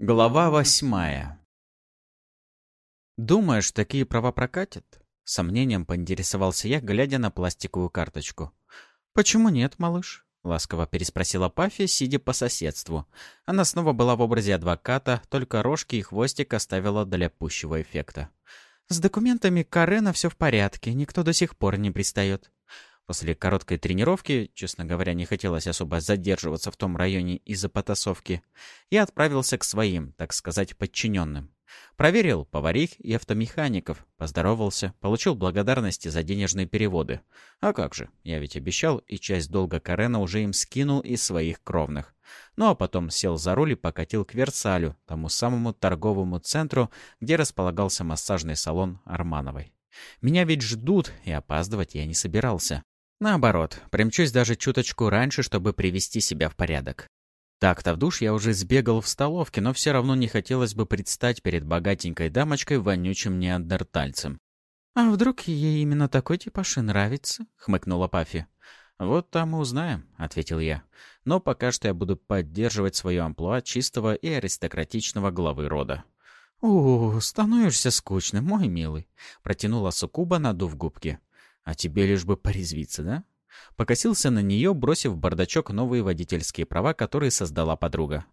Глава восьмая. «Думаешь, такие права прокатят?» Сомнением поинтересовался я, глядя на пластиковую карточку. «Почему нет, малыш?» — ласково переспросила Пафи, сидя по соседству. Она снова была в образе адвоката, только рожки и хвостик оставила для пущего эффекта. «С документами Карена все в порядке, никто до сих пор не пристает. После короткой тренировки, честно говоря, не хотелось особо задерживаться в том районе из-за потасовки, я отправился к своим, так сказать, подчиненным. Проверил поварих и автомехаников, поздоровался, получил благодарности за денежные переводы. А как же, я ведь обещал, и часть долга Карена уже им скинул из своих кровных. Ну а потом сел за руль и покатил к Версалю, тому самому торговому центру, где располагался массажный салон Армановой. Меня ведь ждут, и опаздывать я не собирался. Наоборот, примчусь даже чуточку раньше, чтобы привести себя в порядок. Так-то в душ я уже сбегал в столовке, но все равно не хотелось бы предстать перед богатенькой дамочкой вонючим неандертальцем. «А вдруг ей именно такой типаж и нравится?» — хмыкнула Пафи. «Вот там и узнаем», — ответил я. «Но пока что я буду поддерживать свое амплуа чистого и аристократичного главы рода». «О, становишься скучным, мой милый», — протянула Сукуба, надув губки. А тебе лишь бы порезвиться, да? Покосился на нее, бросив в бардачок новые водительские права, которые создала подруга.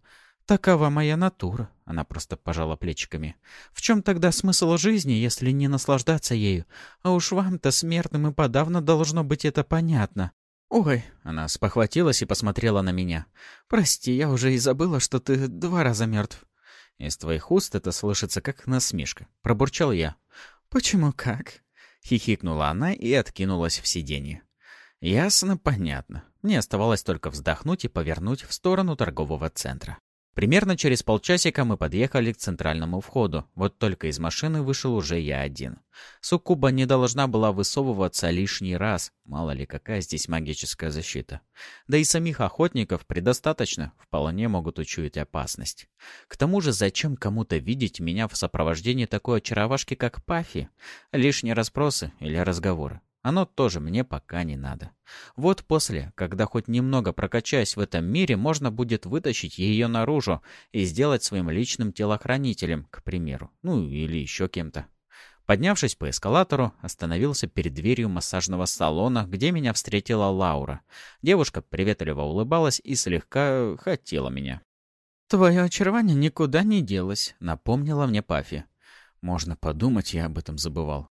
«Такова моя натура», — она просто пожала плечиками. «В чем тогда смысл жизни, если не наслаждаться ею? А уж вам-то, смертным, и подавно должно быть это понятно». «Ой», — она спохватилась и посмотрела на меня. «Прости, я уже и забыла, что ты два раза мертв». Из твоих уст это слышится как насмешка. Пробурчал я. «Почему как?» Хихикнула она и откинулась в сиденье. Ясно, понятно. Мне оставалось только вздохнуть и повернуть в сторону торгового центра. Примерно через полчасика мы подъехали к центральному входу. Вот только из машины вышел уже я один. Суккуба не должна была высовываться лишний раз. Мало ли, какая здесь магическая защита. Да и самих охотников предостаточно. Вполне могут учуять опасность. К тому же, зачем кому-то видеть меня в сопровождении такой очаровашки, как Пафи? Лишние расспросы или разговоры. Оно тоже мне пока не надо. Вот после, когда хоть немного прокачаюсь в этом мире, можно будет вытащить ее наружу и сделать своим личным телохранителем, к примеру. Ну, или еще кем-то. Поднявшись по эскалатору, остановился перед дверью массажного салона, где меня встретила Лаура. Девушка приветливо улыбалась и слегка хотела меня. «Твое очарование никуда не делось», — напомнила мне Пафи. Можно подумать, я об этом забывал.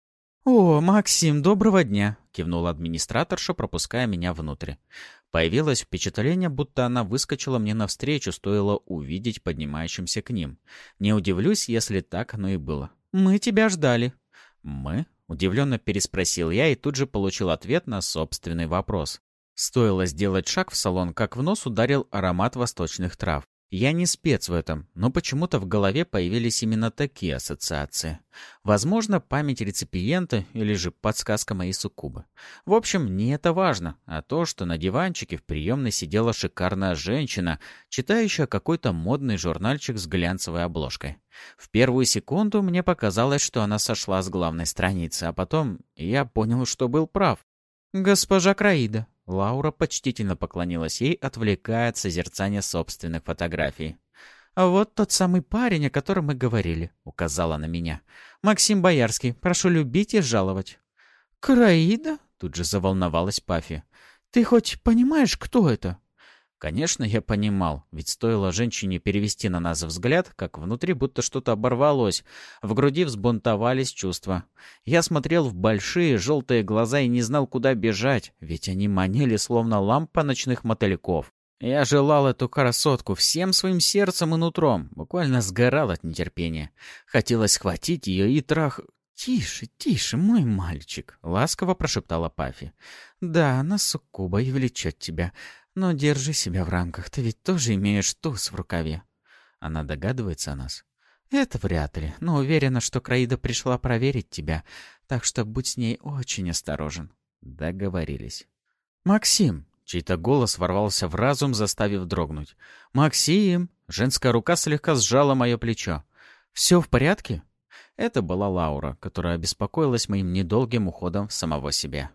«О, Максим, доброго дня!» — кивнула администраторша, пропуская меня внутрь. Появилось впечатление, будто она выскочила мне навстречу, стоило увидеть поднимающимся к ним. Не удивлюсь, если так оно и было. «Мы тебя ждали». «Мы?» — удивленно переспросил я и тут же получил ответ на собственный вопрос. Стоило сделать шаг в салон, как в нос ударил аромат восточных трав. Я не спец в этом, но почему-то в голове появились именно такие ассоциации. Возможно, память реципиента или же подсказка моей суккубы. В общем, не это важно, а то, что на диванчике в приемной сидела шикарная женщина, читающая какой-то модный журнальчик с глянцевой обложкой. В первую секунду мне показалось, что она сошла с главной страницы, а потом я понял, что был прав. «Госпожа Краида», Лаура почтительно поклонилась ей, отвлекая от созерцания собственных фотографий. «А вот тот самый парень, о котором мы говорили», — указала на меня. «Максим Боярский, прошу любить и жаловать». «Краида?» — тут же заволновалась Пафи. «Ты хоть понимаешь, кто это?» Конечно, я понимал, ведь стоило женщине перевести на нас взгляд, как внутри будто что-то оборвалось, в груди взбунтовались чувства. Я смотрел в большие желтые глаза и не знал, куда бежать, ведь они манили, словно лампа ночных мотыльков. Я желал эту красотку всем своим сердцем и нутром, буквально сгорал от нетерпения. Хотелось схватить ее и трах... «Тише, тише, мой мальчик», — ласково прошептала Пафи. «Да, она суккуба и влечет тебя. Но держи себя в рамках, ты ведь тоже имеешь туз в рукаве. Она догадывается о нас? Это вряд ли, но уверена, что Краида пришла проверить тебя, так что будь с ней очень осторожен. Договорились. Максим! Чей-то голос ворвался в разум, заставив дрогнуть. «Максим!» Женская рука слегка сжала мое плечо. «Все в порядке?» Это была Лаура, которая обеспокоилась моим недолгим уходом в самого себя.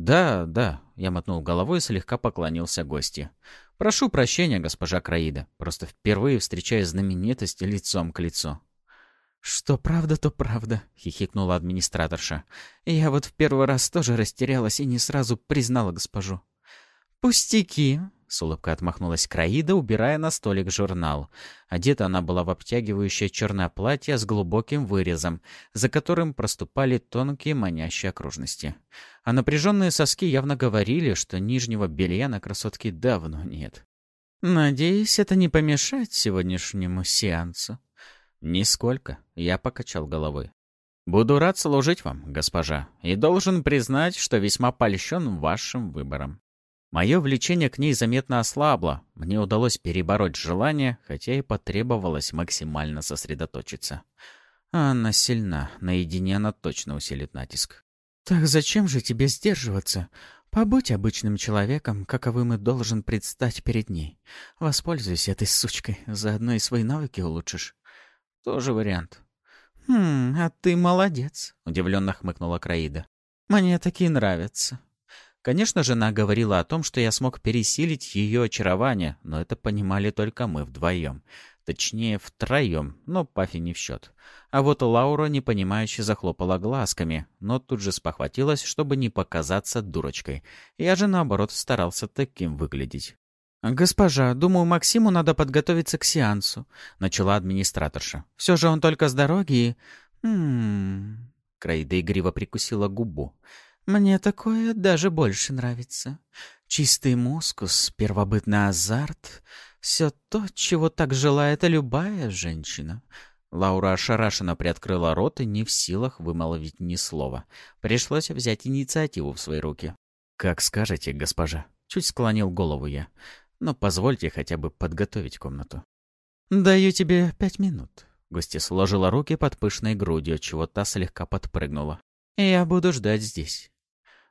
«Да, да», — я мотнул головой и слегка поклонился гости. «Прошу прощения, госпожа Краида, просто впервые встречаю знаменитость лицом к лицу». «Что правда, то правда», — хихикнула администраторша. «Я вот в первый раз тоже растерялась и не сразу признала госпожу». «Пустяки», — с улыбкой отмахнулась Краида, убирая на столик журнал. Одета она была в обтягивающее черное платье с глубоким вырезом, за которым проступали тонкие манящие окружности. А напряженные соски явно говорили, что нижнего белья на красотке давно нет. «Надеюсь, это не помешает сегодняшнему сеансу?» «Нисколько», — я покачал головой. «Буду рад служить вам, госпожа, и должен признать, что весьма польщен вашим выбором». Мое влечение к ней заметно ослабло, мне удалось перебороть желание, хотя и потребовалось максимально сосредоточиться. Анна сильна, наедине она точно усилит натиск. «Так зачем же тебе сдерживаться? Побудь обычным человеком, каковым и должен предстать перед ней. Воспользуйся этой сучкой, заодно и свои навыки улучшишь». «Тоже вариант». «Хм, а ты молодец», — удивленно хмыкнула Краида. «Мне такие нравятся. Конечно же, она говорила о том, что я смог пересилить ее очарование, но это понимали только мы вдвоем. Точнее, втроем, но Пафи не в счет. А вот Лаура непонимающе захлопала глазками, но тут же спохватилась, чтобы не показаться дурочкой. Я же, наоборот, старался таким выглядеть. «Госпожа, думаю, Максиму надо подготовиться к сеансу», — начала администраторша. «Все же он только с дороги и...» «Хм...» Краида игриво прикусила губу. Мне такое даже больше нравится. Чистый мускус, первобытный азарт — все то, чего так желает любая женщина. Лаура ошарашенно приоткрыла рот и не в силах вымолвить ни слова. Пришлось взять инициативу в свои руки. «Как скажете, госпожа», — чуть склонил голову я. «Но позвольте хотя бы подготовить комнату». «Даю тебе пять минут». Гостья сложила руки под пышной грудью, чего та слегка подпрыгнула. «Я буду ждать здесь».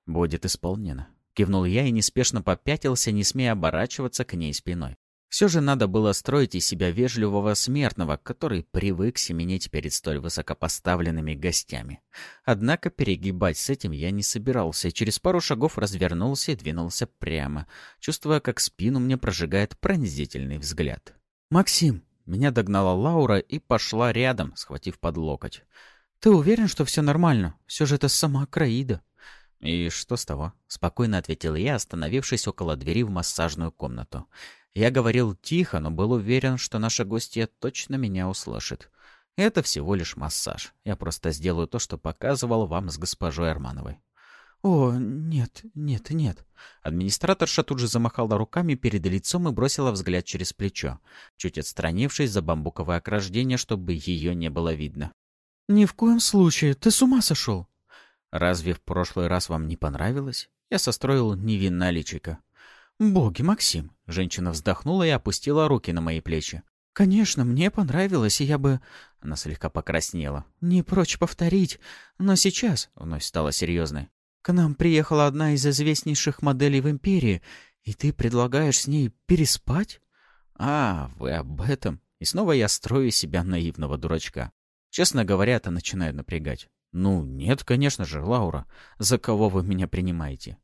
«Будет исполнено», — кивнул я и неспешно попятился, не смея оборачиваться к ней спиной. Все же надо было строить из себя вежливого смертного, который привык семенить перед столь высокопоставленными гостями. Однако перегибать с этим я не собирался, и через пару шагов развернулся и двинулся прямо, чувствуя, как спину мне прожигает пронзительный взгляд. «Максим!» — меня догнала Лаура и пошла рядом, схватив под локоть. «Ты уверен, что все нормально? Все же это сама Краида». «И что с того?» — спокойно ответил я, остановившись около двери в массажную комнату. Я говорил тихо, но был уверен, что наша гостья точно меня услышит. Это всего лишь массаж. Я просто сделаю то, что показывал вам с госпожой Армановой. «О, нет, нет, нет». Администраторша тут же замахала руками перед лицом и бросила взгляд через плечо, чуть отстранившись за бамбуковое ограждение, чтобы ее не было видно. «Ни в коем случае. Ты с ума сошел?» «Разве в прошлый раз вам не понравилось?» Я состроил невинное личико. «Боги, Максим!» Женщина вздохнула и опустила руки на мои плечи. «Конечно, мне понравилось, и я бы...» Она слегка покраснела. «Не прочь повторить. Но сейчас...» — вновь стала серьезной. «К нам приехала одна из известнейших моделей в Империи, и ты предлагаешь с ней переспать?» «А, вы об этом?» И снова я строю себя наивного дурачка. Честно говоря, это начинает напрягать. «Ну, нет, конечно же, Лаура. За кого вы меня принимаете?»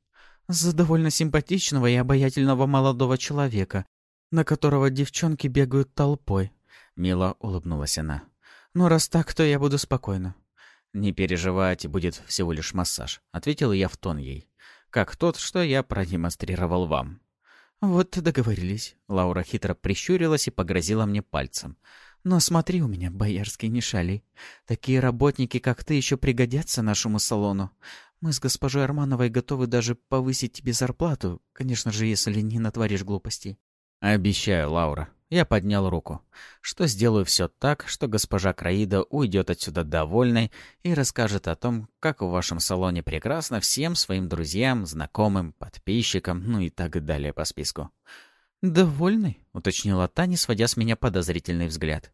«За довольно симпатичного и обаятельного молодого человека, на которого девчонки бегают толпой», — мило улыбнулась она. «Ну, раз так, то я буду спокойна». «Не переживайте, будет всего лишь массаж», — ответил я в тон ей. «Как тот, что я продемонстрировал вам». «Вот договорились». Лаура хитро прищурилась и погрозила мне пальцем. Но смотри у меня, боярский, не шали. Такие работники, как ты, еще пригодятся нашему салону. Мы с госпожой Армановой готовы даже повысить тебе зарплату, конечно же, если не натворишь глупостей. Обещаю, Лаура. Я поднял руку. Что сделаю все так, что госпожа Краида уйдет отсюда довольной и расскажет о том, как в вашем салоне прекрасно всем своим друзьям, знакомым, подписчикам, ну и так далее по списку. «Довольный?» — уточнила Таня, сводя с меня подозрительный взгляд.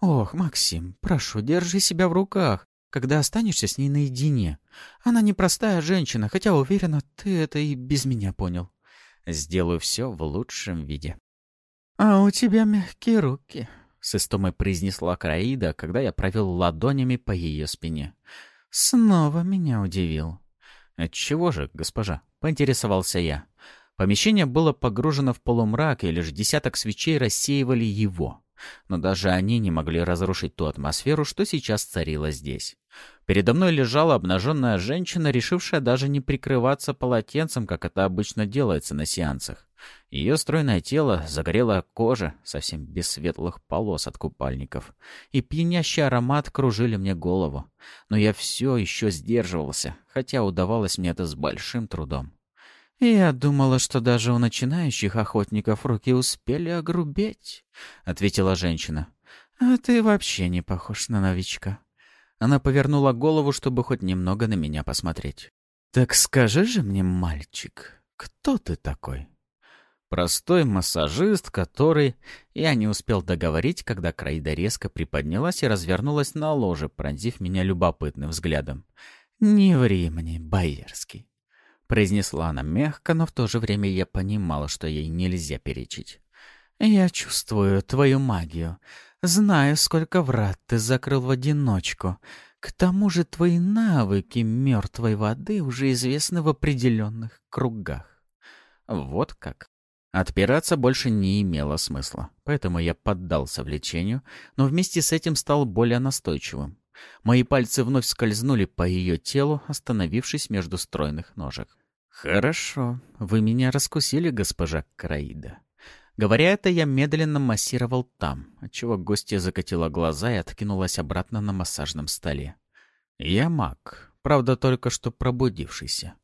«Ох, Максим, прошу, держи себя в руках, когда останешься с ней наедине. Она непростая женщина, хотя уверена, ты это и без меня понял. Сделаю все в лучшем виде». «А у тебя мягкие руки», — с истомой произнесла Краида, когда я провел ладонями по ее спине. «Снова меня удивил». «Отчего же, госпожа?» —— поинтересовался я. Помещение было погружено в полумрак, и лишь десяток свечей рассеивали его. Но даже они не могли разрушить ту атмосферу, что сейчас царила здесь. Передо мной лежала обнаженная женщина, решившая даже не прикрываться полотенцем, как это обычно делается на сеансах. Ее стройное тело, загорелая кожа, совсем без светлых полос от купальников, и пьянящий аромат кружили мне голову. Но я все еще сдерживался, хотя удавалось мне это с большим трудом. «Я думала, что даже у начинающих охотников руки успели огрубеть», — ответила женщина. «А ты вообще не похож на новичка». Она повернула голову, чтобы хоть немного на меня посмотреть. «Так скажи же мне, мальчик, кто ты такой?» Простой массажист, который... Я не успел договорить, когда Краида резко приподнялась и развернулась на ложе, пронзив меня любопытным взглядом. «Не ври мне, Байерский!» Произнесла она мягко, но в то же время я понимала, что ей нельзя перечить. «Я чувствую твою магию. Знаю, сколько врат ты закрыл в одиночку. К тому же твои навыки мертвой воды уже известны в определенных кругах». Вот как. Отпираться больше не имело смысла, поэтому я поддался влечению, но вместе с этим стал более настойчивым. Мои пальцы вновь скользнули по ее телу, остановившись между стройных ножек. «Хорошо, вы меня раскусили, госпожа Краида». Говоря это, я медленно массировал там, отчего гостья закатила глаза и откинулась обратно на массажном столе. «Я маг, правда, только что пробудившийся.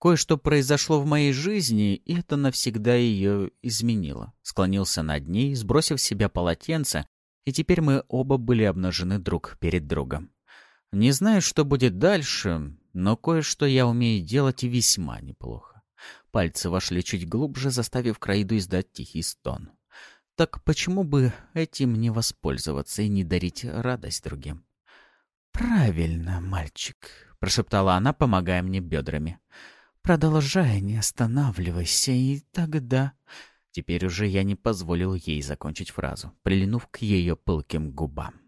Кое-что произошло в моей жизни, и это навсегда ее изменило. Склонился над ней, сбросив с себя полотенце, и теперь мы оба были обнажены друг перед другом. Не знаю, что будет дальше, но кое-что я умею делать весьма неплохо. Пальцы вошли чуть глубже, заставив Краиду издать тихий стон. Так почему бы этим не воспользоваться и не дарить радость другим? «Правильно, мальчик», — прошептала она, помогая мне бедрами. Продолжай, не останавливайся, и тогда...» Теперь уже я не позволил ей закончить фразу, прилинув к ее пылким губам.